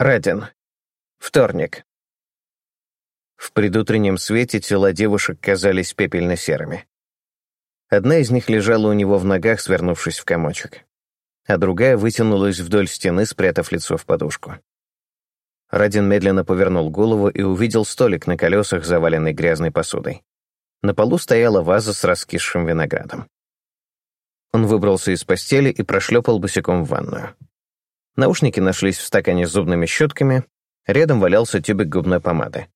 Радин. Вторник. В предутреннем свете тела девушек казались пепельно-серыми. Одна из них лежала у него в ногах, свернувшись в комочек, а другая вытянулась вдоль стены, спрятав лицо в подушку. Радин медленно повернул голову и увидел столик на колесах, заваленный грязной посудой. На полу стояла ваза с раскисшим виноградом. Он выбрался из постели и прошлепал босиком в ванную. Наушники нашлись в стакане с зубными щетками, рядом валялся тюбик губной помады.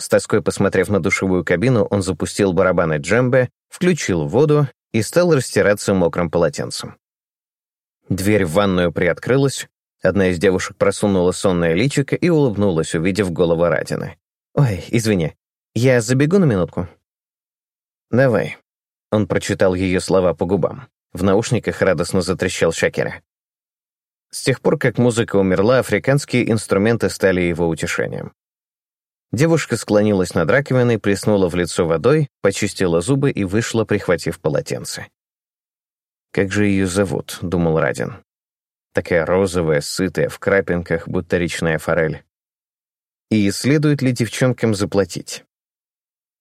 С тоской посмотрев на душевую кабину, он запустил барабаны джембе, включил воду и стал растираться мокрым полотенцем. Дверь в ванную приоткрылась, одна из девушек просунула сонное личико и улыбнулась, увидев голову Радины. «Ой, извини, я забегу на минутку?» «Давай», он прочитал ее слова по губам. В наушниках радостно затрещал Шакера. С тех пор, как музыка умерла, африканские инструменты стали его утешением. Девушка склонилась над раковиной, плеснула в лицо водой, почистила зубы и вышла, прихватив полотенце. «Как же ее зовут?» — думал Радин. Такая розовая, сытая, в крапинках, будто речная форель. И следует ли девчонкам заплатить?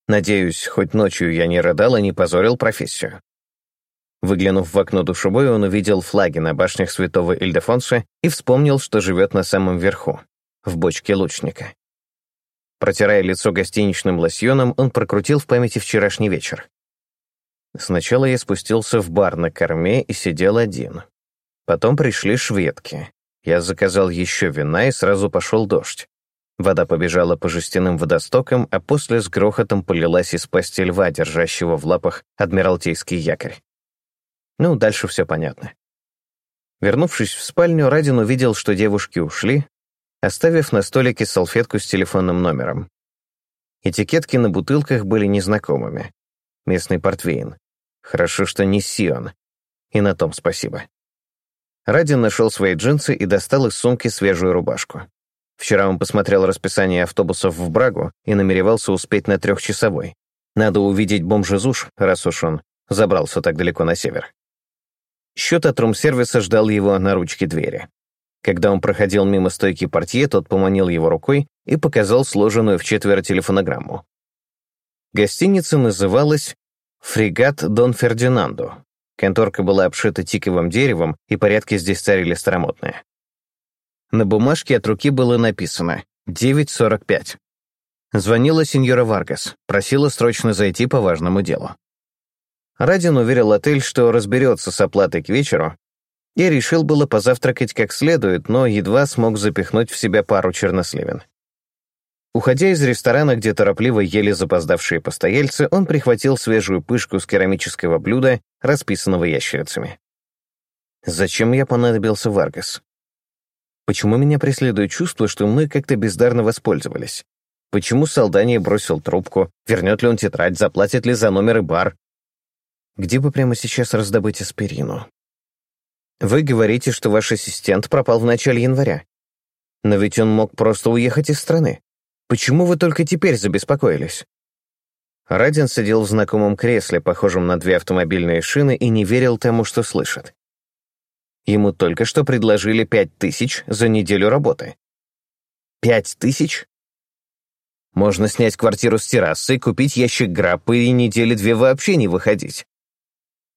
Надеюсь, хоть ночью я не рыдал и не позорил профессию. Выглянув в окно душевой, он увидел флаги на башнях святого Ильдефонса и вспомнил, что живет на самом верху, в бочке лучника. Протирая лицо гостиничным лосьоном, он прокрутил в памяти вчерашний вечер. Сначала я спустился в бар на корме и сидел один. Потом пришли шведки. Я заказал еще вина, и сразу пошел дождь. Вода побежала по жестяным водостокам, а после с грохотом полилась из пасти льва, держащего в лапах адмиралтейский якорь. Ну, дальше все понятно. Вернувшись в спальню, Радин увидел, что девушки ушли, оставив на столике салфетку с телефонным номером. Этикетки на бутылках были незнакомыми. Местный портвейн. Хорошо, что не Сион. И на том спасибо. Радин нашел свои джинсы и достал из сумки свежую рубашку. Вчера он посмотрел расписание автобусов в Брагу и намеревался успеть на трехчасовой. Надо увидеть бомжезуш, раз уж он забрался так далеко на север. Счет от рум-сервиса ждал его на ручке двери. Когда он проходил мимо стойки портье, тот поманил его рукой и показал сложенную в четверо телефонограмму. Гостиница называлась «Фрегат Дон Фердинандо». Конторка была обшита тиковым деревом, и порядки здесь царили старомодные. На бумажке от руки было написано 9.45. Звонила сеньора Варгас, просила срочно зайти по важному делу. Радин уверил отель, что разберется с оплатой к вечеру, и решил было позавтракать как следует, но едва смог запихнуть в себя пару черносливен. Уходя из ресторана, где торопливо ели запоздавшие постояльцы, он прихватил свежую пышку с керамического блюда, расписанного ящерицами. Зачем я понадобился в Аргас? Почему меня преследует чувство, что мы как-то бездарно воспользовались? Почему Салдания бросил трубку? Вернет ли он тетрадь? Заплатит ли за номер и бар? Где бы прямо сейчас раздобыть аспирину? Вы говорите, что ваш ассистент пропал в начале января. Но ведь он мог просто уехать из страны. Почему вы только теперь забеспокоились? Радин сидел в знакомом кресле, похожем на две автомобильные шины, и не верил тому, что слышит. Ему только что предложили пять тысяч за неделю работы. Пять тысяч? Можно снять квартиру с террасой, купить ящик граппы и недели две вообще не выходить.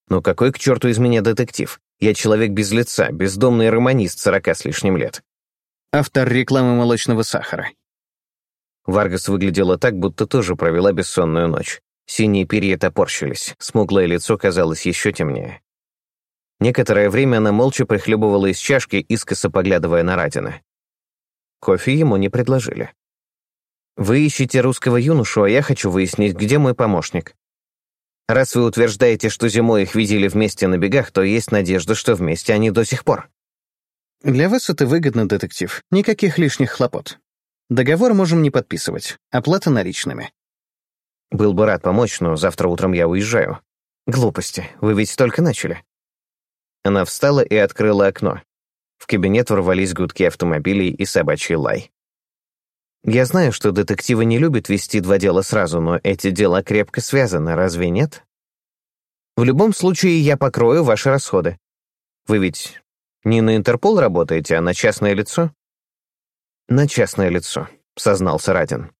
Но какой к черту из меня детектив? Я человек без лица, бездомный романист сорока с лишним лет. Автор рекламы молочного сахара. Варгас выглядела так, будто тоже провела бессонную ночь. Синие перья топорщились, смуглое лицо казалось еще темнее. Некоторое время она молча прихлебывала из чашки, искоса поглядывая на Радина. Кофе ему не предложили. «Вы ищете русского юношу, а я хочу выяснить, где мой помощник. Раз вы утверждаете, что зимой их видели вместе на бегах, то есть надежда, что вместе они до сих пор». «Для вас это выгодно, детектив. Никаких лишних хлопот. Договор можем не подписывать. Оплата наличными». «Был бы рад помочь, но завтра утром я уезжаю». «Глупости. Вы ведь только начали». Она встала и открыла окно. В кабинет ворвались гудки автомобилей и собачий лай. Я знаю, что детективы не любят вести два дела сразу, но эти дела крепко связаны, разве нет? В любом случае, я покрою ваши расходы. Вы ведь не на Интерпол работаете, а на частное лицо? «На частное лицо», — сознался Радин.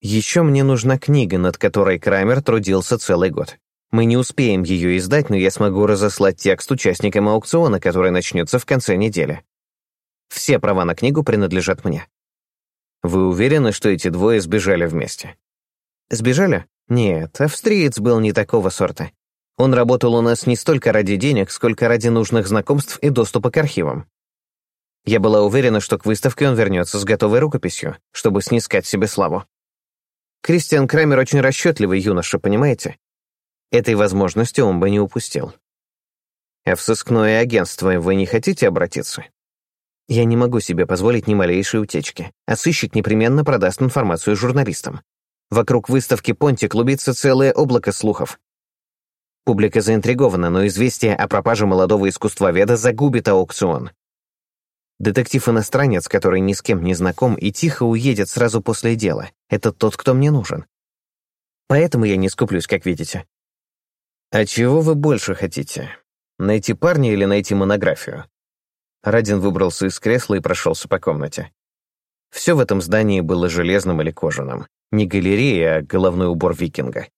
«Еще мне нужна книга, над которой Крамер трудился целый год. Мы не успеем ее издать, но я смогу разослать текст участникам аукциона, который начнется в конце недели. Все права на книгу принадлежат мне. Вы уверены, что эти двое сбежали вместе? Сбежали? Нет, австриец был не такого сорта. Он работал у нас не столько ради денег, сколько ради нужных знакомств и доступа к архивам. Я была уверена, что к выставке он вернется с готовой рукописью, чтобы снискать себе славу. Кристиан Крамер очень расчетливый юноша, понимаете? Этой возможности он бы не упустил. А в сыскное агентство вы не хотите обратиться? Я не могу себе позволить ни малейшей утечки, а сыщик непременно продаст информацию журналистам. Вокруг выставки Понти клубится целое облако слухов. Публика заинтригована, но известие о пропаже молодого искусствоведа загубит аукцион. Детектив-иностранец, который ни с кем не знаком и тихо уедет сразу после дела, это тот, кто мне нужен. Поэтому я не скуплюсь, как видите. А чего вы больше хотите? Найти парня или найти монографию? Радин выбрался из кресла и прошелся по комнате. Все в этом здании было железным или кожаным. Не галерея, а головной убор викинга.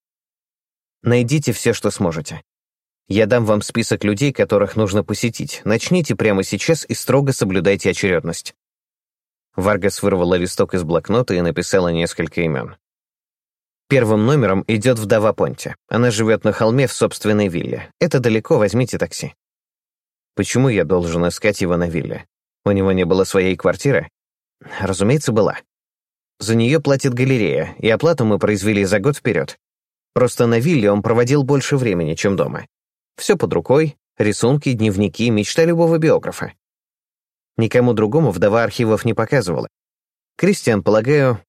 Найдите все, что сможете. Я дам вам список людей, которых нужно посетить. Начните прямо сейчас и строго соблюдайте очередность. Варгас вырвала листок из блокнота и написала несколько имен. Первым номером идет вдова Понти. Она живет на холме в собственной вилле. Это далеко, возьмите такси. Почему я должен искать его на вилле? У него не было своей квартиры? Разумеется, была. За нее платит галерея, и оплату мы произвели за год вперед. Просто на вилле он проводил больше времени, чем дома. Все под рукой, рисунки, дневники, мечта любого биографа. Никому другому вдова архивов не показывала. Кристиан, полагаю,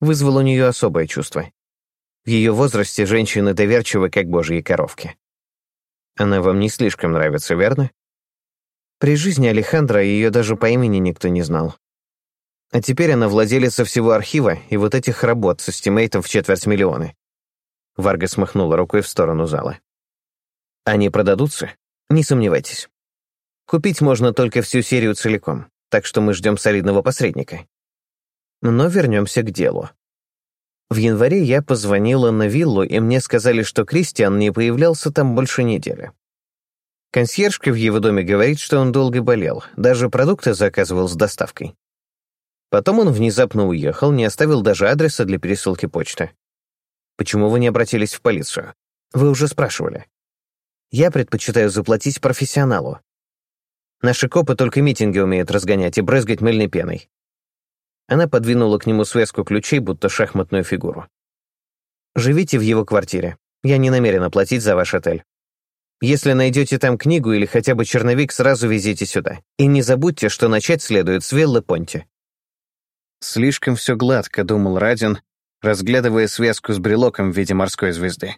вызвал у нее особое чувство. В ее возрасте женщины доверчивы, как божьи коровки. Она вам не слишком нравится, верно? При жизни Алехандра ее даже по имени никто не знал. А теперь она владелица всего архива и вот этих работ с эстимейтом в четверть миллиона. Варга смахнула рукой в сторону зала. Они продадутся? Не сомневайтесь. Купить можно только всю серию целиком, так что мы ждем солидного посредника. Но вернемся к делу. В январе я позвонила на виллу, и мне сказали, что Кристиан не появлялся там больше недели. Консьержка в его доме говорит, что он долго болел, даже продукты заказывал с доставкой. Потом он внезапно уехал, не оставил даже адреса для пересылки почты. Почему вы не обратились в полицию? Вы уже спрашивали. Я предпочитаю заплатить профессионалу. Наши копы только митинги умеют разгонять и брызгать мыльной пеной. Она подвинула к нему связку ключей, будто шахматную фигуру. «Живите в его квартире. Я не намерена платить за ваш отель. Если найдете там книгу или хотя бы черновик, сразу везите сюда. И не забудьте, что начать следует с Виллы Понти». Слишком все гладко, думал Радин, разглядывая связку с брелоком в виде морской звезды.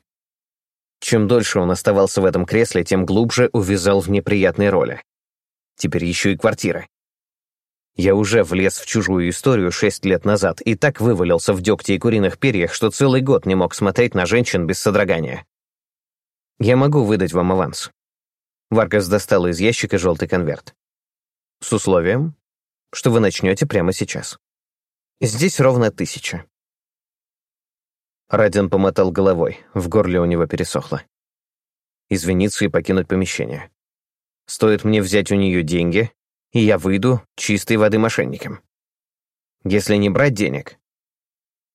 Чем дольше он оставался в этом кресле, тем глубже увязал в неприятной роли. Теперь еще и квартира. Я уже влез в чужую историю шесть лет назад и так вывалился в дегте и куриных перьях, что целый год не мог смотреть на женщин без содрогания. Я могу выдать вам аванс. Варгас достал из ящика желтый конверт. С условием, что вы начнете прямо сейчас. Здесь ровно тысяча. Радин помотал головой, в горле у него пересохло. Извиниться и покинуть помещение. Стоит мне взять у нее деньги, и я выйду чистой воды мошенником. Если не брать денег,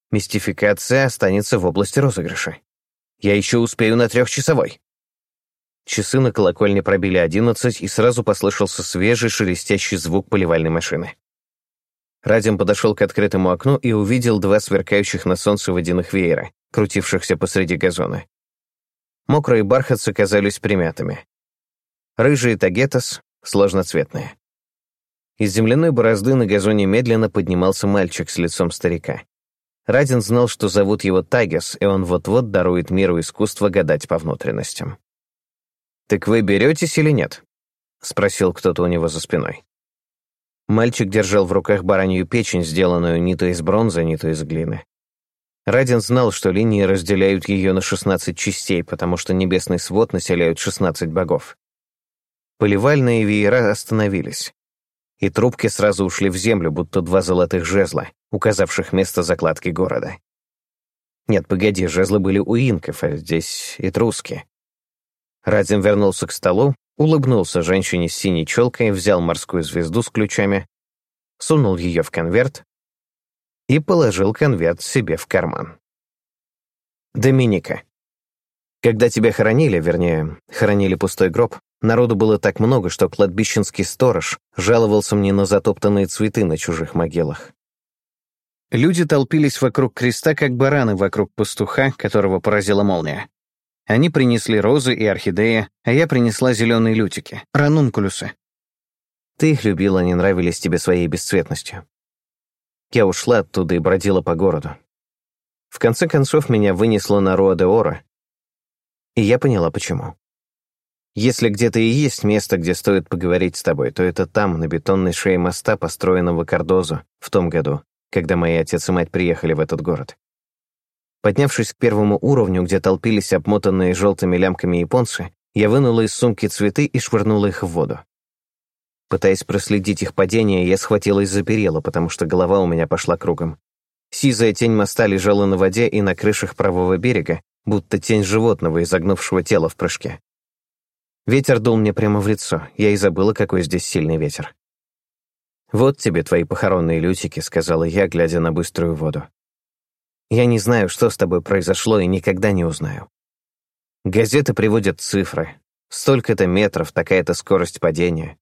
мистификация останется в области розыгрыша. Я еще успею на трехчасовой». Часы на колокольне пробили одиннадцать, и сразу послышался свежий шелестящий звук поливальной машины. Радим подошел к открытому окну и увидел два сверкающих на солнце водяных веера, крутившихся посреди газона. Мокрые бархатцы казались примятыми. Рыжие тагетас — сложноцветные. Из земляной борозды на газоне медленно поднимался мальчик с лицом старика. Радин знал, что зовут его Тагес, и он вот-вот дарует миру искусство гадать по внутренностям. «Так вы беретесь или нет?» — спросил кто-то у него за спиной. Мальчик держал в руках баранью печень, сделанную не то из бронзы, не то из глины. Радин знал, что линии разделяют ее на 16 частей, потому что небесный свод населяют 16 богов. Поливальные веера остановились. И трубки сразу ушли в землю, будто два золотых жезла, указавших место закладки города. Нет, погоди, жезлы были у инков, а здесь этруски. Радин вернулся к столу, улыбнулся женщине с синей челкой, взял морскую звезду с ключами, сунул ее в конверт и положил конверт себе в карман. Доминика. Когда тебя хоронили, вернее, хоронили пустой гроб, народу было так много, что кладбищенский сторож жаловался мне на затоптанные цветы на чужих могилах. Люди толпились вокруг креста, как бараны вокруг пастуха, которого поразила молния. Они принесли розы и орхидеи, а я принесла зеленые лютики, ранункулюсы. Ты их любила, они нравились тебе своей бесцветностью. Я ушла оттуда и бродила по городу. В конце концов, меня вынесло на Руа-де-Ора, и я поняла, почему. Если где-то и есть место, где стоит поговорить с тобой, то это там, на бетонной шее моста, построенного Кардозу, в том году, когда мои отец и мать приехали в этот город. Поднявшись к первому уровню, где толпились обмотанные желтыми лямками японцы, я вынула из сумки цветы и швырнула их в воду. Пытаясь проследить их падение, я схватилась за перила, потому что голова у меня пошла кругом. Сизая тень моста лежала на воде и на крышах правого берега, будто тень животного, изогнувшего тело в прыжке. Ветер дул мне прямо в лицо, я и забыла, какой здесь сильный ветер. «Вот тебе твои похоронные лютики», — сказала я, глядя на быструю воду. «Я не знаю, что с тобой произошло, и никогда не узнаю. Газеты приводят цифры. Столько-то метров, такая-то скорость падения.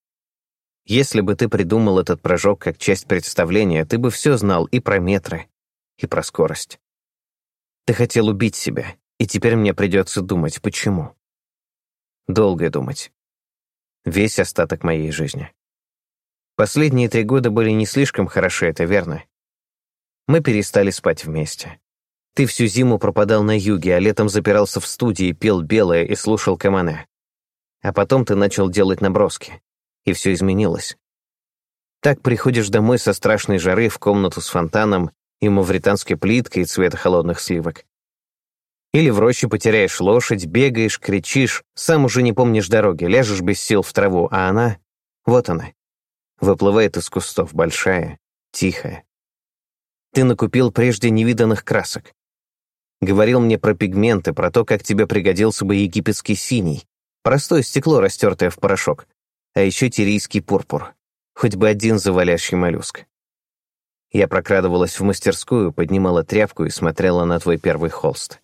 Если бы ты придумал этот прыжок как часть представления, ты бы все знал и про метры, и про скорость. Ты хотел убить себя, и теперь мне придется думать, почему. Долго думать. Весь остаток моей жизни. Последние три года были не слишком хороши, это верно. Мы перестали спать вместе. Ты всю зиму пропадал на юге, а летом запирался в студии, пел белое и слушал Камане. А потом ты начал делать наброски, и все изменилось. Так приходишь домой со страшной жары в комнату с фонтаном и мавританской плиткой цвета холодных сливок. Или в роще потеряешь лошадь, бегаешь, кричишь, сам уже не помнишь дороги, ляжешь без сил в траву, а она, вот она, выплывает из кустов, большая, тихая. Ты накупил прежде невиданных красок. Говорил мне про пигменты, про то, как тебе пригодился бы египетский синий, простое стекло, растертое в порошок, а еще тирийский пурпур, хоть бы один завалящий моллюск. Я прокрадывалась в мастерскую, поднимала тряпку и смотрела на твой первый холст.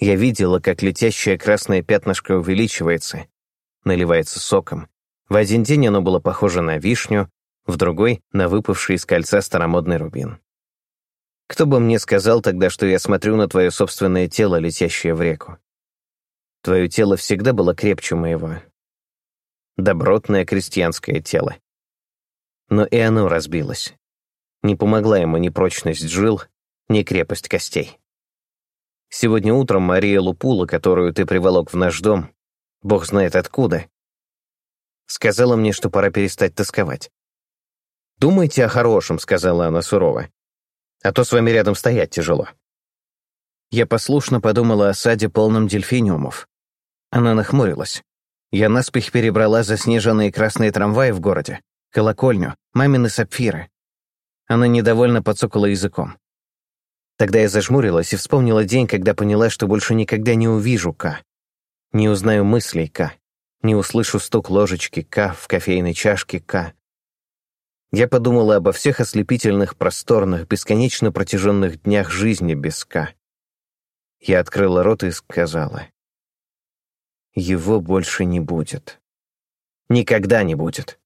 Я видела, как летящее красное пятнышко увеличивается, наливается соком. В один день оно было похоже на вишню, в другой — на выпавший из кольца старомодный рубин. Кто бы мне сказал тогда, что я смотрю на твое собственное тело, летящее в реку? Твое тело всегда было крепче моего. Добротное крестьянское тело. Но и оно разбилось. Не помогла ему ни прочность жил, ни крепость костей. Сегодня утром Мария Лупула, которую ты приволок в наш дом, бог знает откуда, сказала мне, что пора перестать тосковать. «Думайте о хорошем», — сказала она сурово, «а то с вами рядом стоять тяжело». Я послушно подумала о саде, полном дельфиниумов. Она нахмурилась. Я наспех перебрала заснеженные красные трамваи в городе, колокольню, мамины сапфиры. Она недовольно подсокала языком. Тогда я зажмурилась и вспомнила день, когда поняла, что больше никогда не увижу К. Не узнаю мыслей К. Не услышу стук ложечки К в кофейной чашке К. Я подумала обо всех ослепительных, просторных, бесконечно протяженных днях жизни без К. Я открыла рот и сказала. Его больше не будет. Никогда не будет.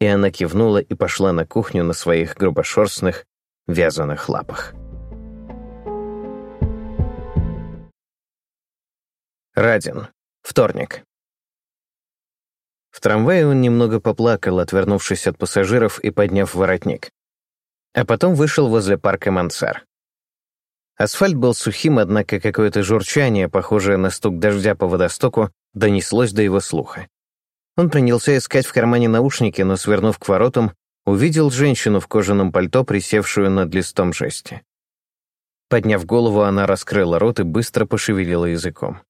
И она кивнула и пошла на кухню на своих грубошерстных, вязаных лапах. Радин. Вторник. В трамвае он немного поплакал, отвернувшись от пассажиров и подняв воротник. А потом вышел возле парка Мансар. Асфальт был сухим, однако какое-то журчание, похожее на стук дождя по водостоку, донеслось до его слуха. Он принялся искать в кармане наушники, но, свернув к воротам, увидел женщину в кожаном пальто, присевшую над листом жести. Подняв голову, она раскрыла рот и быстро пошевелила языком.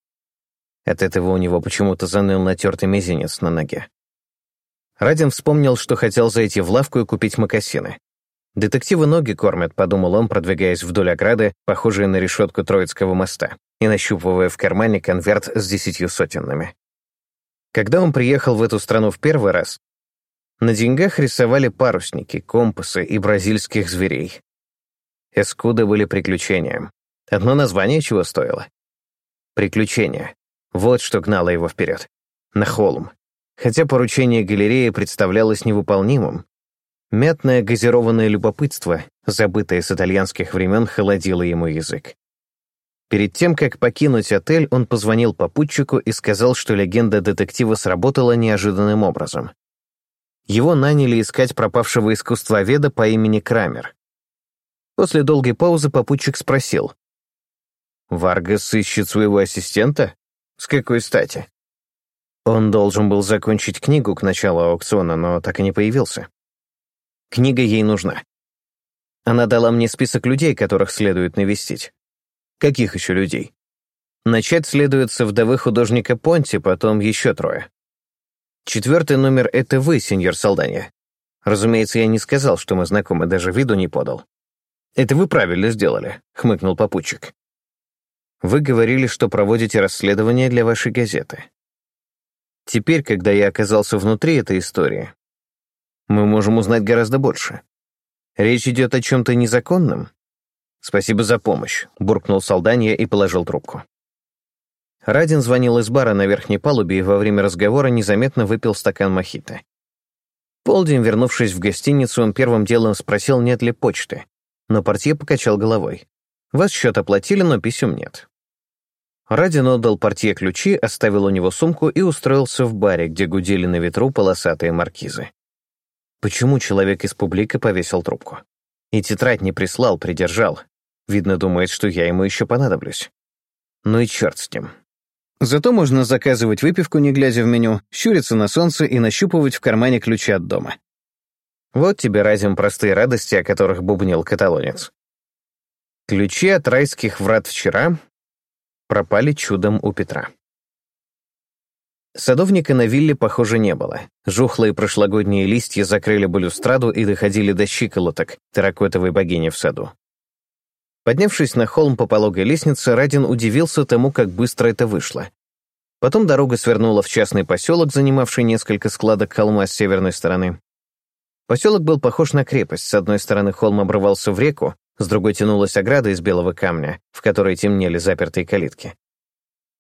От этого у него почему-то заныл натертый мизинец на ноге. Радин вспомнил, что хотел зайти в лавку и купить мокасины. «Детективы ноги кормят», — подумал он, продвигаясь вдоль ограды, похожей на решетку Троицкого моста, и нащупывая в кармане конверт с десятью сотенными. Когда он приехал в эту страну в первый раз, на деньгах рисовали парусники, компасы и бразильских зверей. Эскуды были приключением. Одно название чего стоило. Приключения. Вот что гнало его вперед. На холм. Хотя поручение галереи представлялось невыполнимым, мятное газированное любопытство, забытое с итальянских времен, холодило ему язык. Перед тем, как покинуть отель, он позвонил попутчику и сказал, что легенда детектива сработала неожиданным образом. Его наняли искать пропавшего искусствоведа по имени Крамер. После долгой паузы попутчик спросил. «Варгас ищет своего ассистента? С какой стати?» Он должен был закончить книгу к началу аукциона, но так и не появился. Книга ей нужна. Она дала мне список людей, которых следует навестить. Каких еще людей? Начать следует со вдовы художника Понти, потом еще трое. Четвертый номер — это вы, сеньор Салданья. Разумеется, я не сказал, что мы знакомы, даже виду не подал. «Это вы правильно сделали», — хмыкнул попутчик. «Вы говорили, что проводите расследование для вашей газеты. Теперь, когда я оказался внутри этой истории, мы можем узнать гораздо больше. Речь идет о чем-то незаконном? Спасибо за помощь, буркнул Салданья и положил трубку. Радин звонил из бара на верхней палубе и во время разговора незаметно выпил стакан мохито. Полдень, вернувшись в гостиницу, он первым делом спросил, нет ли почты, но портье покачал головой. «Вас счет оплатили, но писем нет». Радин отдал портье ключи, оставил у него сумку и устроился в баре, где гудели на ветру полосатые маркизы. Почему человек из публика повесил трубку? И тетрадь не прислал, придержал. Видно, думает, что я ему еще понадоблюсь. Ну и черт с ним. Зато можно заказывать выпивку, не глядя в меню, щуриться на солнце и нащупывать в кармане ключи от дома. Вот тебе разим простые радости, о которых бубнил каталонец. Ключи от райских врат вчера пропали чудом у Петра. Садовника на вилле, похоже, не было. Жухлые прошлогодние листья закрыли балюстраду и доходили до щиколоток терракотовой богини в саду. Поднявшись на холм по пологой лестнице, Радин удивился тому, как быстро это вышло. Потом дорога свернула в частный поселок, занимавший несколько складок холма с северной стороны. Поселок был похож на крепость. С одной стороны холм обрывался в реку, с другой тянулась ограда из белого камня, в которой темнели запертые калитки.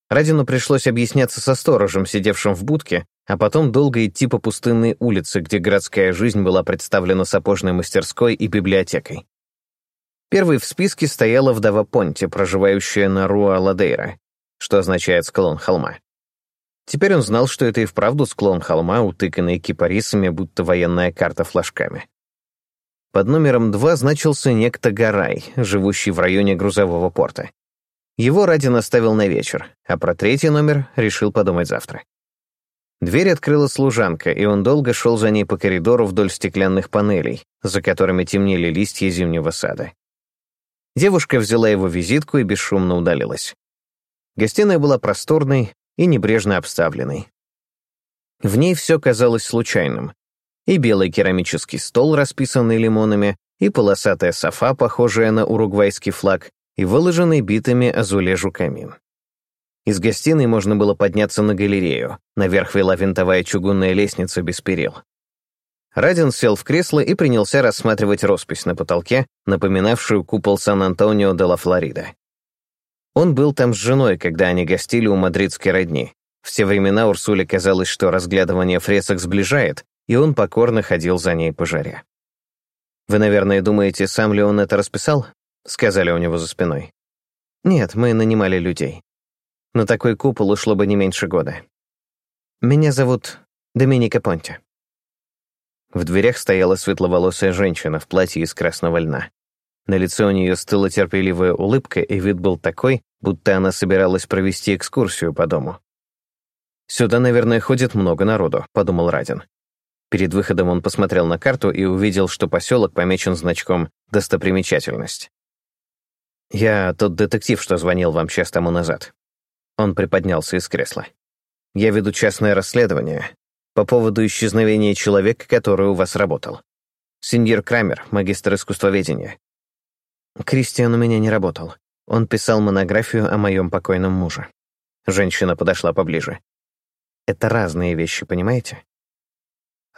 Радину пришлось объясняться со сторожем, сидевшим в будке, а потом долго идти по пустынной улице, где городская жизнь была представлена сапожной мастерской и библиотекой. Первой в списке стояла вдова Понти, проживающая на Руа-Ладейра, что означает «склон холма». Теперь он знал, что это и вправду склон холма, утыканный кипарисами, будто военная карта флажками. Под номером два значился некто Гарай, живущий в районе грузового порта. Его Радин оставил на вечер, а про третий номер решил подумать завтра. Дверь открыла служанка, и он долго шел за ней по коридору вдоль стеклянных панелей, за которыми темнели листья зимнего сада. Девушка взяла его визитку и бесшумно удалилась. Гостиная была просторной и небрежно обставленной. В ней все казалось случайным. И белый керамический стол, расписанный лимонами, и полосатая софа, похожая на уругвайский флаг, и выложенный битами азулежу камин. Из гостиной можно было подняться на галерею, наверх вела винтовая чугунная лестница без перил. Радин сел в кресло и принялся рассматривать роспись на потолке, напоминавшую купол Сан-Антонио де ла Флорида. Он был там с женой, когда они гостили у мадридской родни. В те времена Урсуле казалось, что разглядывание фресок сближает, и он покорно ходил за ней по жаре. «Вы, наверное, думаете, сам ли он это расписал?» — сказали у него за спиной. «Нет, мы нанимали людей. На такой купол ушло бы не меньше года. Меня зовут Доминика Понти». В дверях стояла светловолосая женщина в платье из красного льна. На лице у нее стыла терпеливая улыбка, и вид был такой, будто она собиралась провести экскурсию по дому. «Сюда, наверное, ходит много народу», — подумал Радин. Перед выходом он посмотрел на карту и увидел, что поселок помечен значком «Достопримечательность». «Я тот детектив, что звонил вам час тому назад». Он приподнялся из кресла. «Я веду частное расследование. по поводу исчезновения человека, который у вас работал. Сеньор Крамер, магистр искусствоведения. Кристиан у меня не работал. Он писал монографию о моем покойном муже. Женщина подошла поближе. Это разные вещи, понимаете?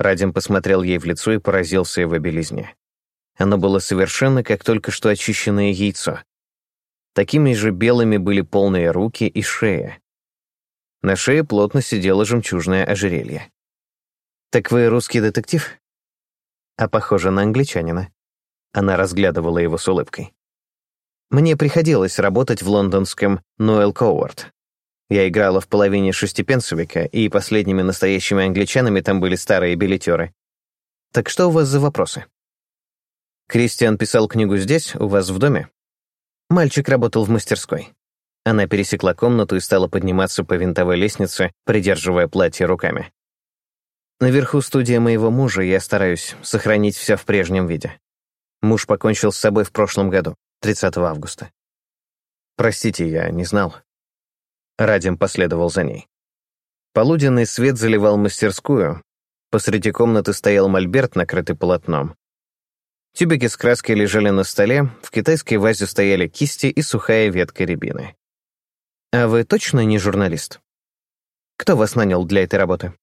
Радим посмотрел ей в лицо и поразился его белизне. Оно было совершенно как только что очищенное яйцо. Такими же белыми были полные руки и шея. На шее плотно сидело жемчужное ожерелье. «Так вы русский детектив?» «А похоже на англичанина». Она разглядывала его с улыбкой. «Мне приходилось работать в лондонском Ноэл Коуарт. Я играла в половине шестипенсовика, и последними настоящими англичанами там были старые билетеры. Так что у вас за вопросы?» «Кристиан писал книгу здесь, у вас в доме?» Мальчик работал в мастерской. Она пересекла комнату и стала подниматься по винтовой лестнице, придерживая платье руками. Наверху студия моего мужа, я стараюсь сохранить все в прежнем виде. Муж покончил с собой в прошлом году, 30 августа. Простите, я не знал. Радим последовал за ней. Полуденный свет заливал мастерскую. Посреди комнаты стоял мольберт, накрытый полотном. Тюбики с краской лежали на столе, в китайской вазе стояли кисти и сухая ветка рябины. «А вы точно не журналист? Кто вас нанял для этой работы?»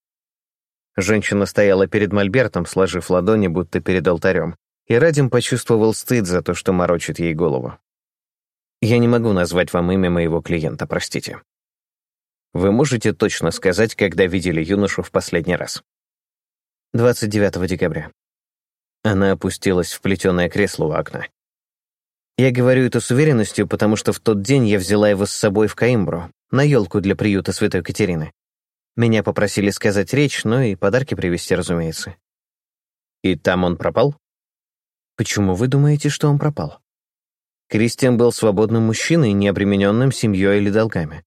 Женщина стояла перед мольбертом, сложив ладони, будто перед алтарем, и Радим почувствовал стыд за то, что морочит ей голову. «Я не могу назвать вам имя моего клиента, простите. Вы можете точно сказать, когда видели юношу в последний раз?» 29 декабря. Она опустилась в плетеное кресло у окна. Я говорю это с уверенностью, потому что в тот день я взяла его с собой в Каимбру, на елку для приюта Святой Катерины. Меня попросили сказать речь, ну и подарки привезти, разумеется. И там он пропал? Почему вы думаете, что он пропал? Кристиан был свободным мужчиной, не обремененным семьей или долгами.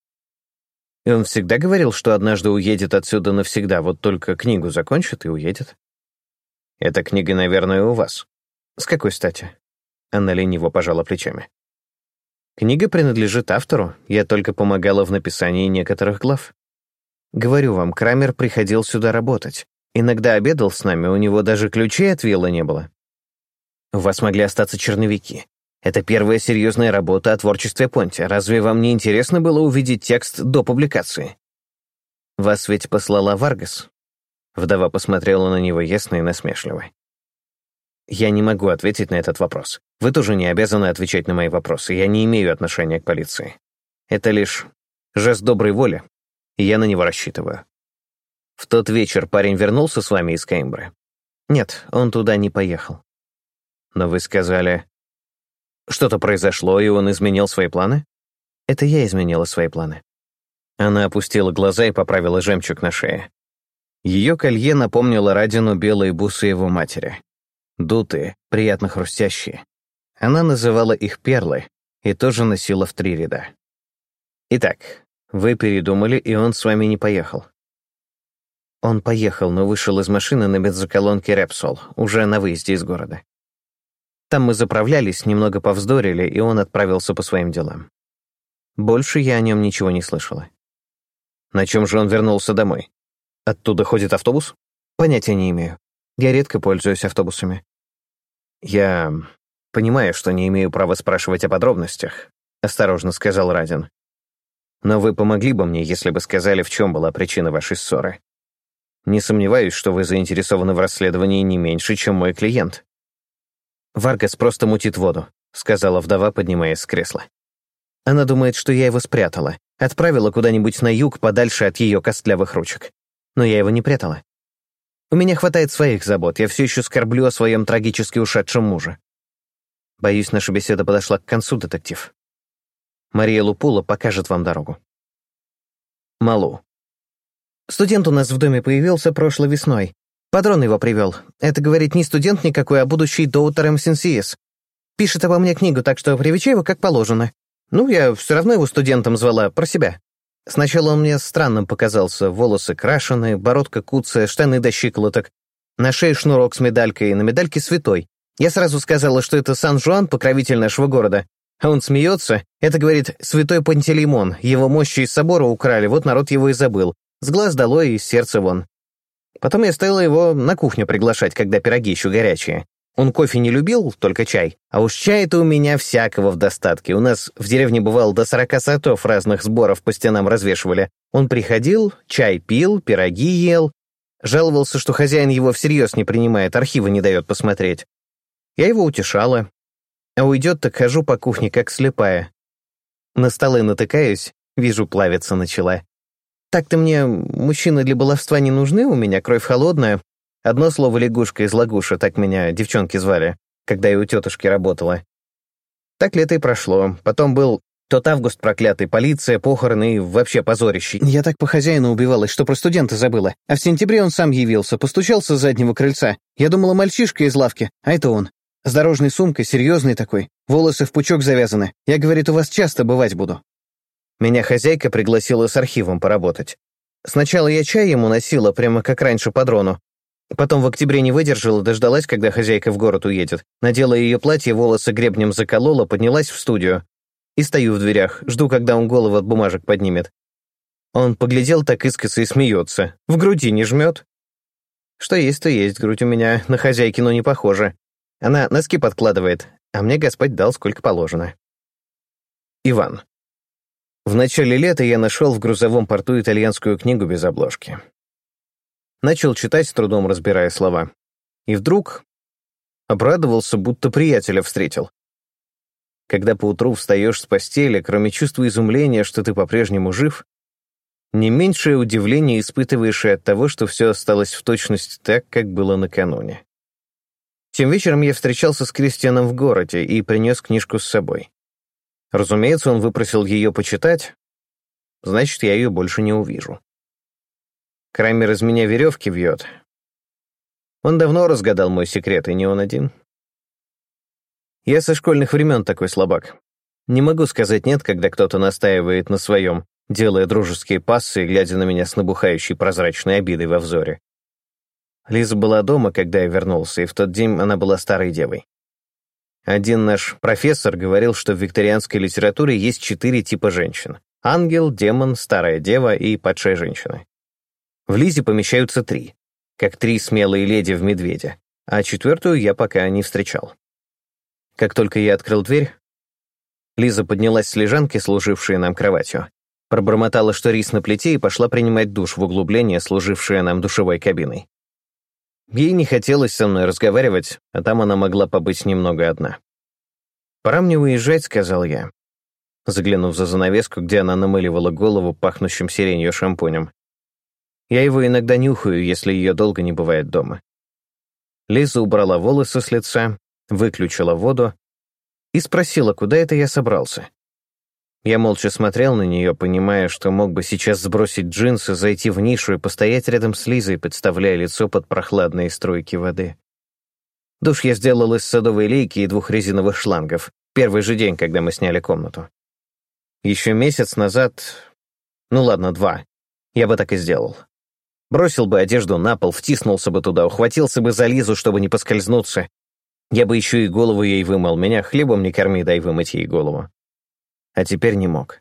И он всегда говорил, что однажды уедет отсюда навсегда, вот только книгу закончит и уедет. Эта книга, наверное, у вас. С какой стати? Она лениво пожала плечами. Книга принадлежит автору, я только помогала в написании некоторых глав. Говорю вам, Крамер приходил сюда работать. Иногда обедал с нами, у него даже ключей от вилла не было. У вас могли остаться черновики. Это первая серьезная работа о творчестве Понти. Разве вам не интересно было увидеть текст до публикации? Вас ведь послала Варгас. Вдова посмотрела на него ясно и насмешливо. Я не могу ответить на этот вопрос. Вы тоже не обязаны отвечать на мои вопросы. Я не имею отношения к полиции. Это лишь жест доброй воли, и я на него рассчитываю. В тот вечер парень вернулся с вами из Кеймбры? Нет, он туда не поехал. Но вы сказали, что-то произошло, и он изменил свои планы? Это я изменила свои планы. Она опустила глаза и поправила жемчуг на шее. Ее колье напомнило Радину белые бусы его матери. Дутые, приятно хрустящие. Она называла их перлы и тоже носила в три ряда. Итак, вы передумали, и он с вами не поехал. Он поехал, но вышел из машины на бензоколонке Репсол, уже на выезде из города. Там мы заправлялись, немного повздорили, и он отправился по своим делам. Больше я о нем ничего не слышала. На чем же он вернулся домой? Оттуда ходит автобус? Понятия не имею. Я редко пользуюсь автобусами. Я понимаю, что не имею права спрашивать о подробностях, осторожно сказал Радин. Но вы помогли бы мне, если бы сказали, в чем была причина вашей ссоры. Не сомневаюсь, что вы заинтересованы в расследовании не меньше, чем мой клиент». «Варгас просто мутит воду», — сказала вдова, поднимаясь с кресла. «Она думает, что я его спрятала, отправила куда-нибудь на юг, подальше от ее костлявых ручек. Но я его не прятала. У меня хватает своих забот, я все еще скорблю о своем трагически ушедшем муже. Боюсь, наша беседа подошла к концу, детектив. Мария Лупула покажет вам дорогу. Малу. Студент у нас в доме появился прошлой весной. Патрон его привел. Это, говорит, не студент никакой, а будущий доутер МСНСИС. Пишет обо мне книгу, так что привечай его как положено. Ну, я все равно его студентом звала, про себя. Сначала он мне странным показался. Волосы крашеные, бородка куцая, штаны до щиколоток. На шее шнурок с медалькой, на медальке святой. Я сразу сказала, что это Сан-Жуан, покровитель нашего города. А он смеется. Это, говорит, святой Пантелеймон. Его мощи из собора украли, вот народ его и забыл. С глаз долой и из сердца вон. Потом я стала его на кухню приглашать, когда пироги еще горячие. Он кофе не любил, только чай. А уж чай-то у меня всякого в достатке. У нас в деревне бывало до сорока сортов разных сборов по стенам развешивали. Он приходил, чай пил, пироги ел. Жаловался, что хозяин его всерьез не принимает, архивы не дает посмотреть. Я его утешала. А уйдет, так хожу по кухне, как слепая. На столы натыкаюсь, вижу, плавиться начала. Так-то мне мужчины для баловства не нужны, у меня кровь холодная. Одно слово лягушка из лагуша, так меня девчонки звали, когда я у тетушки работала. Так лето и прошло. Потом был тот август проклятый, полиция, похороны и вообще позорище. Я так по хозяину убивалась, что про студента забыла. А в сентябре он сам явился, постучался с заднего крыльца. Я думала, мальчишка из лавки, а это он. С дорожной сумкой, серьезный такой, волосы в пучок завязаны. Я, говорит, у вас часто бывать буду. Меня хозяйка пригласила с архивом поработать. Сначала я чай ему носила, прямо как раньше по дрону. Потом в октябре не выдержала, дождалась, когда хозяйка в город уедет. Надела ее платье, волосы гребнем заколола, поднялась в студию. И стою в дверях, жду, когда он голову от бумажек поднимет. Он поглядел так искоса и смеется. В груди не жмет. Что есть, то есть, грудь у меня на хозяйкину не похожа. Она носки подкладывает, а мне Господь дал сколько положено. Иван. В начале лета я нашел в грузовом порту итальянскую книгу без обложки. Начал читать, с трудом разбирая слова. И вдруг обрадовался, будто приятеля встретил. Когда поутру встаешь с постели, кроме чувства изумления, что ты по-прежнему жив, не меньшее удивление испытываешь и от того, что все осталось в точности так, как было накануне. Тем вечером я встречался с Кристианом в городе и принес книжку с собой. Разумеется, он выпросил ее почитать, значит, я ее больше не увижу. Крамер из меня веревки вьет. Он давно разгадал мой секрет, и не он один. Я со школьных времен такой слабак. Не могу сказать «нет», когда кто-то настаивает на своем, делая дружеские пассы и глядя на меня с набухающей прозрачной обидой во взоре. Лиза была дома, когда я вернулся, и в тот день она была старой девой. Один наш профессор говорил, что в викторианской литературе есть четыре типа женщин. Ангел, демон, старая дева и падшая женщина. В Лизе помещаются три, как три смелые леди в медведе, а четвертую я пока не встречал. Как только я открыл дверь, Лиза поднялась с лежанки, служившей нам кроватью, пробормотала, что рис на плите, и пошла принимать душ в углубление, служившее нам душевой кабиной. Ей не хотелось со мной разговаривать, а там она могла побыть немного одна. «Пора мне уезжать», — сказал я, заглянув за занавеску, где она намыливала голову пахнущим сиренью шампунем. Я его иногда нюхаю, если ее долго не бывает дома. Лиза убрала волосы с лица, выключила воду и спросила, куда это я собрался. Я молча смотрел на нее, понимая, что мог бы сейчас сбросить джинсы, зайти в нишу и постоять рядом с Лизой, подставляя лицо под прохладные струйки воды. Душ я сделал из садовой лейки и двух резиновых шлангов, первый же день, когда мы сняли комнату. Еще месяц назад, ну ладно, два, я бы так и сделал. Бросил бы одежду на пол, втиснулся бы туда, ухватился бы за Лизу, чтобы не поскользнуться. Я бы еще и голову ей вымыл, меня хлебом не корми, дай вымыть ей голову а теперь не мог.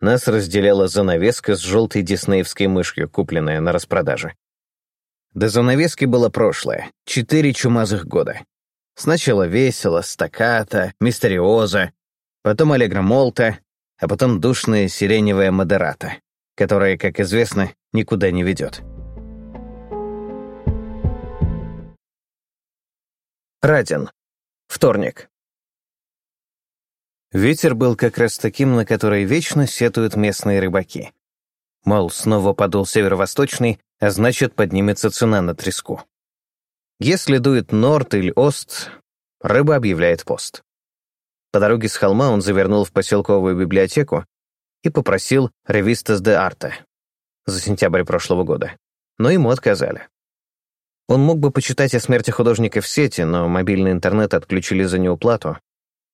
Нас разделяла занавеска с желтой диснеевской мышью, купленная на распродаже. До занавески было прошлое, четыре чумазых года. Сначала весело, стаката, мистериоза, потом аллегро молта, а потом душная сиреневая модерата, которая, как известно, никуда не ведет. Радин. Вторник. Ветер был как раз таким, на который вечно сетуют местные рыбаки. Мол, снова подул северо-восточный, а значит, поднимется цена на треску. Если дует норд или ост, рыба объявляет пост. По дороге с холма он завернул в поселковую библиотеку и попросил «Ревистас де арте» за сентябрь прошлого года, но ему отказали. Он мог бы почитать о смерти художника в сети, но мобильный интернет отключили за неуплату,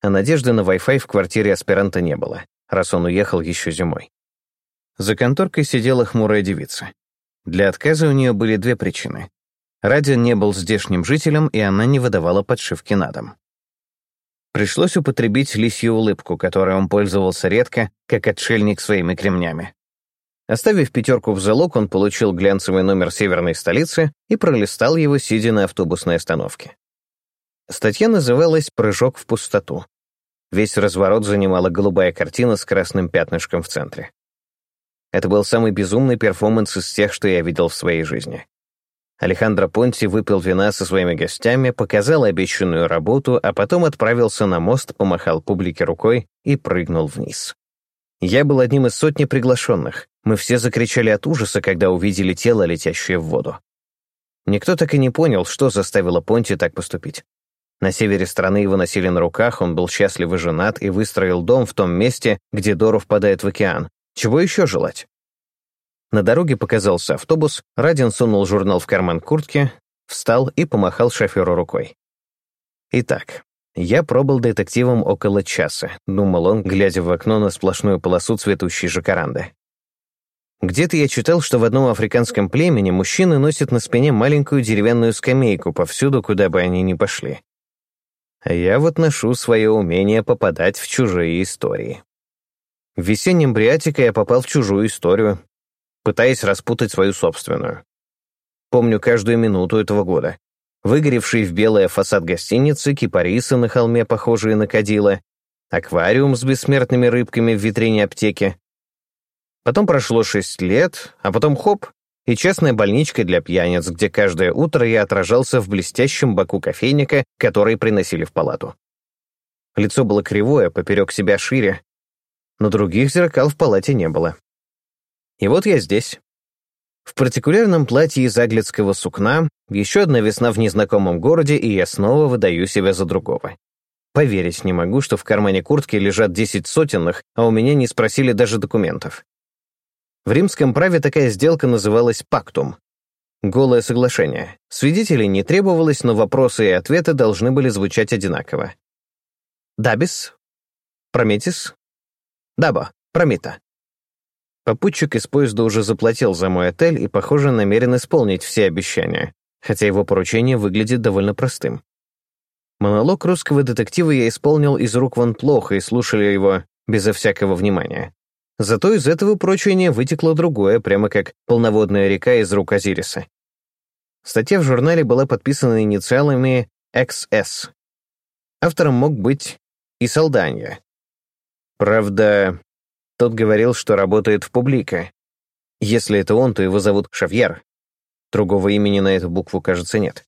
а надежды на Wi-Fi в квартире аспиранта не было, раз он уехал еще зимой. За конторкой сидела хмурая девица. Для отказа у нее были две причины. Радин не был здешним жителем, и она не выдавала подшивки на дом. Пришлось употребить лисью улыбку, которой он пользовался редко, как отшельник своими кремнями. Оставив пятерку в залог, он получил глянцевый номер северной столицы и пролистал его, сидя на автобусной остановке. Статья называлась «Прыжок в пустоту». Весь разворот занимала голубая картина с красным пятнышком в центре. Это был самый безумный перформанс из всех, что я видел в своей жизни. Алехандро Понти выпил вина со своими гостями, показал обещанную работу, а потом отправился на мост, помахал публике рукой и прыгнул вниз. Я был одним из сотни приглашенных. Мы все закричали от ужаса, когда увидели тело, летящее в воду. Никто так и не понял, что заставило Понти так поступить. На севере страны его носили на руках, он был счастливо женат и выстроил дом в том месте, где Дору впадает в океан. Чего еще желать? На дороге показался автобус, Радин сунул журнал в карман куртки, встал и помахал шоферу рукой. Итак, я пробыл детективом около часа, думал он, глядя в окно на сплошную полосу цветущей жакаранды. Где-то я читал, что в одном африканском племени мужчины носят на спине маленькую деревянную скамейку повсюду, куда бы они ни пошли. Я вот ношу свое умение попадать в чужие истории. В весеннем Бриатике я попал в чужую историю, пытаясь распутать свою собственную. Помню каждую минуту этого года выгоревший в белое фасад гостиницы, кипарисы на холме, похожие на кадила, аквариум с бессмертными рыбками в витрине аптеки. Потом прошло шесть лет, а потом хоп, и частная больничка для пьяниц, где каждое утро я отражался в блестящем боку кофейника, который приносили в палату. Лицо было кривое, поперек себя шире, но других зеркал в палате не было. И вот я здесь, в партикулярном платье из аглицкого сукна, еще одна весна в незнакомом городе, и я снова выдаю себя за другого. Поверить не могу, что в кармане куртки лежат десять сотенных, а у меня не спросили даже документов. В римском праве такая сделка называлась пактум. Голое соглашение. Свидетелей не требовалось, но вопросы и ответы должны были звучать одинаково. Дабис? Прометис? Дабо, Промита. Попутчик из поезда уже заплатил за мой отель и, похоже, намерен исполнить все обещания, хотя его поручение выглядит довольно простым. Монолог русского детектива я исполнил из рук вон плохо и слушали его безо всякого внимания. Зато из этого поручения вытекло другое, прямо как полноводная река из рук Азириса. Статья в журнале была подписана инициалами XS. Автором мог быть и Салданья. Правда, тот говорил, что работает в публика. Если это он, то его зовут Шавьер. Другого имени на эту букву, кажется, нет.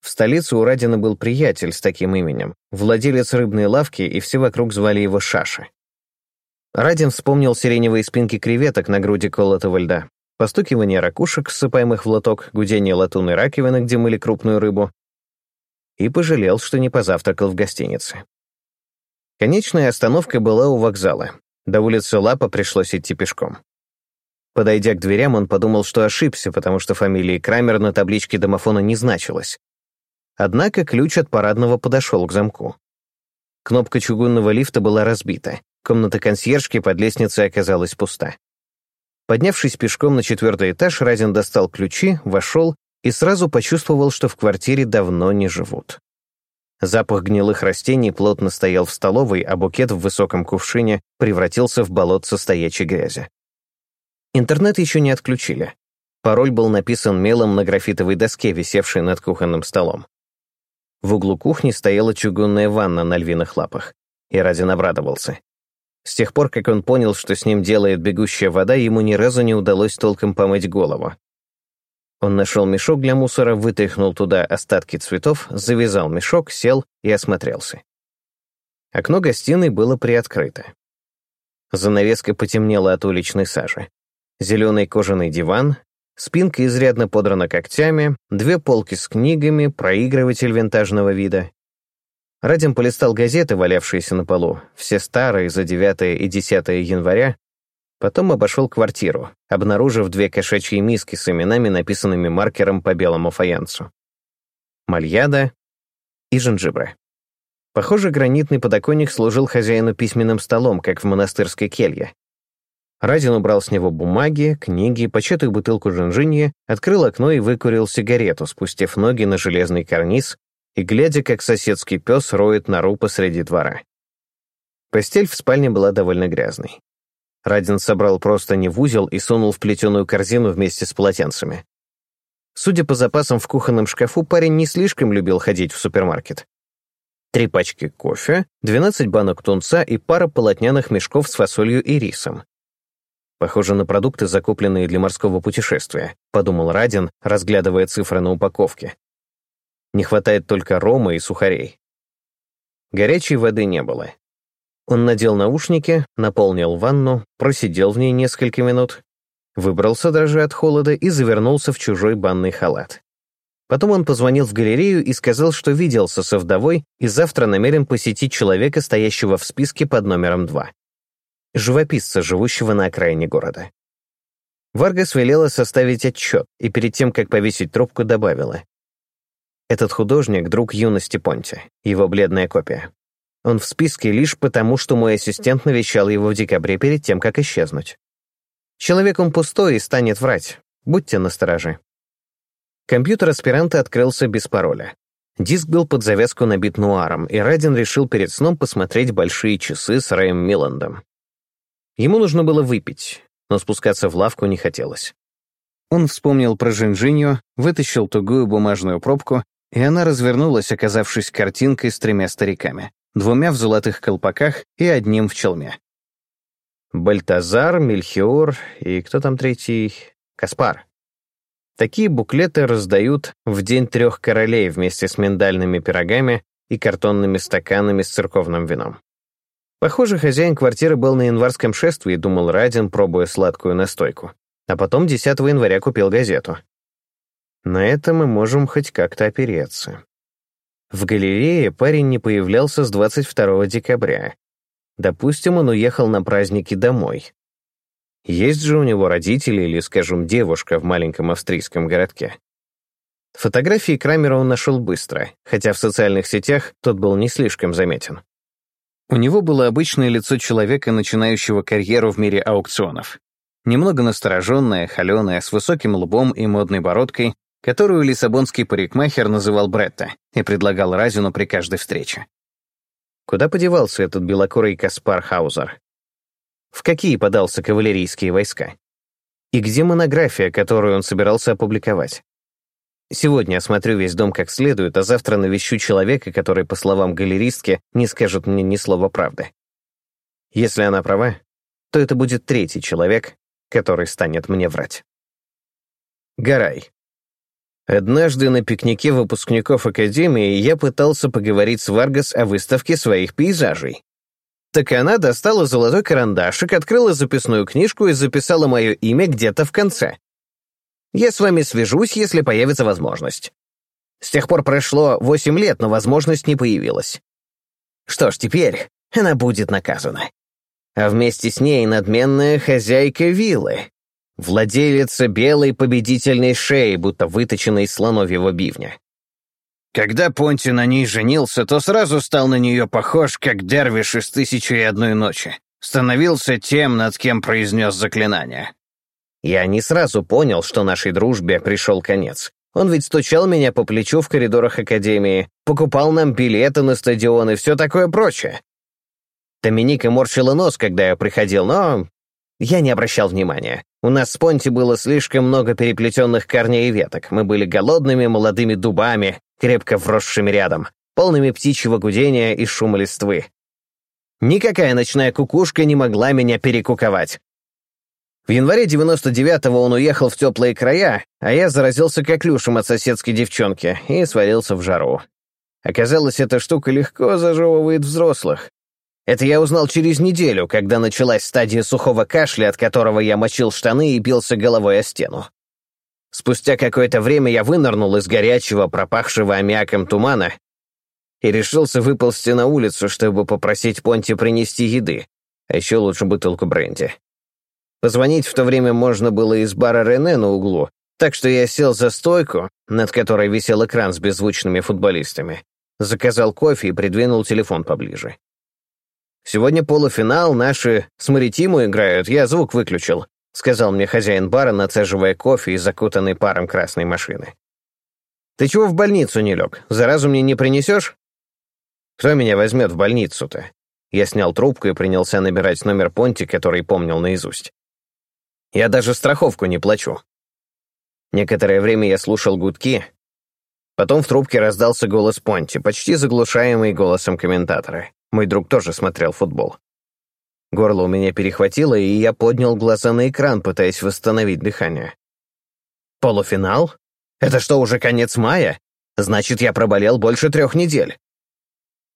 В столице у Радина был приятель с таким именем, владелец рыбной лавки, и все вокруг звали его Шаша. Радин вспомнил сиреневые спинки креветок на груди колотого льда, постукивание ракушек, ссыпаемых в лоток, гудение латунной раковины, где мыли крупную рыбу, и пожалел, что не позавтракал в гостинице. Конечная остановка была у вокзала. До улицы Лапа пришлось идти пешком. Подойдя к дверям, он подумал, что ошибся, потому что фамилии Крамер на табличке домофона не значилась. Однако ключ от парадного подошел к замку. Кнопка чугунного лифта была разбита. Комната консьержки под лестницей оказалась пуста. Поднявшись пешком на четвертый этаж, Разин достал ключи, вошел и сразу почувствовал, что в квартире давно не живут. Запах гнилых растений плотно стоял в столовой, а букет в высоком кувшине превратился в болотце стоячей грязи. Интернет еще не отключили. Пароль был написан мелом на графитовой доске, висевшей над кухонным столом. В углу кухни стояла чугунная ванна на львиных лапах, и Радин обрадовался. С тех пор, как он понял, что с ним делает бегущая вода, ему ни разу не удалось толком помыть голову. Он нашел мешок для мусора, вытряхнул туда остатки цветов, завязал мешок, сел и осмотрелся. Окно гостиной было приоткрыто. Занавеска потемнела от уличной сажи. Зеленый кожаный диван, спинка изрядно подрана когтями, две полки с книгами, проигрыватель винтажного вида. Радим полистал газеты, валявшиеся на полу, все старые за 9 и 10 января, Потом обошел квартиру, обнаружив две кошачьи миски с именами, написанными маркером по белому фаянсу. Мальяда и Жанджибра. Похоже, гранитный подоконник служил хозяину письменным столом, как в монастырской келье. Разин убрал с него бумаги, книги, початую бутылку жинжинья, открыл окно и выкурил сигарету, спустив ноги на железный карниз и глядя, как соседский пес роет нору посреди двора. Постель в спальне была довольно грязной. Радин собрал просто не в узел и сунул в плетеную корзину вместе с полотенцами. Судя по запасам в кухонном шкафу, парень не слишком любил ходить в супермаркет. Три пачки кофе, 12 банок тунца и пара полотняных мешков с фасолью и рисом. Похоже на продукты, закупленные для морского путешествия, подумал Радин, разглядывая цифры на упаковке. Не хватает только рома и сухарей. Горячей воды не было. Он надел наушники, наполнил ванну, просидел в ней несколько минут, выбрался даже от холода и завернулся в чужой банный халат. Потом он позвонил в галерею и сказал, что виделся со вдовой и завтра намерен посетить человека, стоящего в списке под номером два. Живописца, живущего на окраине города. Варгас велела составить отчет и перед тем, как повесить трубку, добавила. Этот художник — друг юности Понти, его бледная копия. Он в списке лишь потому, что мой ассистент навещал его в декабре перед тем, как исчезнуть. Человек он пустой и станет врать. Будьте настороже. Компьютер аспиранта открылся без пароля. Диск был под завязку набит нуаром, и Радин решил перед сном посмотреть большие часы с Рэем Миландом. Ему нужно было выпить, но спускаться в лавку не хотелось. Он вспомнил про Жинжинью, вытащил тугую бумажную пробку, и она развернулась, оказавшись картинкой с тремя стариками двумя в золотых колпаках и одним в челме. Бальтазар, Мельхиор и кто там третий? Каспар. Такие буклеты раздают в День трех королей вместе с миндальными пирогами и картонными стаканами с церковным вином. Похоже, хозяин квартиры был на январском шествии, думал Радин, пробуя сладкую настойку. А потом 10 января купил газету. На это мы можем хоть как-то опереться. В галерее парень не появлялся с 22 декабря. Допустим, он уехал на праздники домой. Есть же у него родители или, скажем, девушка в маленьком австрийском городке. Фотографии Крамера он нашел быстро, хотя в социальных сетях тот был не слишком заметен. У него было обычное лицо человека, начинающего карьеру в мире аукционов. Немного настороженное, холеное, с высоким лбом и модной бородкой, которую лиссабонский парикмахер называл Бретта и предлагал Разину при каждой встрече. Куда подевался этот белокурый Каспар Хаузер? В какие подался кавалерийские войска? И где монография, которую он собирался опубликовать? Сегодня осмотрю весь дом как следует, а завтра навещу человека, который, по словам галеристки, не скажет мне ни слова правды. Если она права, то это будет третий человек, который станет мне врать. Гарай. Однажды на пикнике выпускников Академии я пытался поговорить с Варгас о выставке своих пейзажей. Так она достала золотой карандашик, открыла записную книжку и записала мое имя где-то в конце. Я с вами свяжусь, если появится возможность. С тех пор прошло восемь лет, но возможность не появилась. Что ж, теперь она будет наказана. А вместе с ней надменная хозяйка виллы, Владелица белой победительной шеи, будто выточенной слоновьего бивня. Когда Понти на ней женился, то сразу стал на нее похож, как дервиш из «Тысячи и одной ночи». Становился тем, над кем произнес заклинание. Я не сразу понял, что нашей дружбе пришел конец. Он ведь стучал меня по плечу в коридорах Академии, покупал нам билеты на стадион и все такое прочее. Доминика морщила нос, когда я приходил, но я не обращал внимания. У нас с Понти было слишком много переплетенных корней и веток. Мы были голодными молодыми дубами, крепко вросшими рядом, полными птичьего гудения и шума листвы. Никакая ночная кукушка не могла меня перекуковать. В январе 99-го он уехал в теплые края, а я заразился коклюшем от соседской девчонки и свалился в жару. Оказалось, эта штука легко зажевывает взрослых. Это я узнал через неделю, когда началась стадия сухого кашля, от которого я мочил штаны и бился головой о стену. Спустя какое-то время я вынырнул из горячего, пропахшего аммиаком тумана и решился выползти на улицу, чтобы попросить Понти принести еды, а еще лучше бутылку бренди. Позвонить в то время можно было из бара Рене на углу, так что я сел за стойку, над которой висел экран с беззвучными футболистами, заказал кофе и придвинул телефон поближе. Сегодня полуфинал, наши с Маритиму играют, я звук выключил», — сказал мне хозяин бара, нацеживая кофе из закутанной паром красной машины. «Ты чего в больницу не лег? Заразу мне не принесешь?» «Кто меня возьмет в больницу-то? Я снял трубку и принялся набирать номер Понти, который помнил наизусть. Я даже страховку не плачу. Некоторое время я слушал гудки. Потом в трубке раздался голос Понти, почти заглушаемый голосом комментатора. Мой друг тоже смотрел футбол. Горло у меня перехватило, и я поднял глаза на экран, пытаясь восстановить дыхание. Полуфинал? Это что, уже конец мая? Значит, я проболел больше трех недель.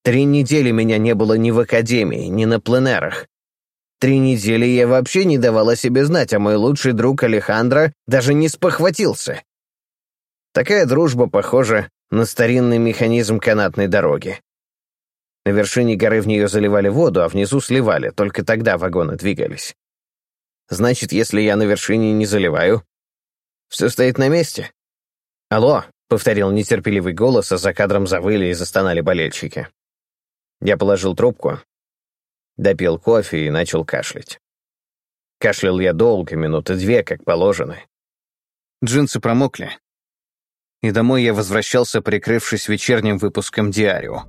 Три недели меня не было ни в академии, ни на пленерах. Три недели я вообще не давал о себе знать, а мой лучший друг Алехандро даже не спохватился. Такая дружба похожа на старинный механизм канатной дороги. На вершине горы в нее заливали воду, а внизу сливали, только тогда вагоны двигались. Значит, если я на вершине не заливаю, все стоит на месте. «Алло», — повторил нетерпеливый голос, а за кадром завыли и застонали болельщики. Я положил трубку, допил кофе и начал кашлять. Кашлял я долго, минуты две, как положено. Джинсы промокли. И домой я возвращался, прикрывшись вечерним выпуском «Диарио».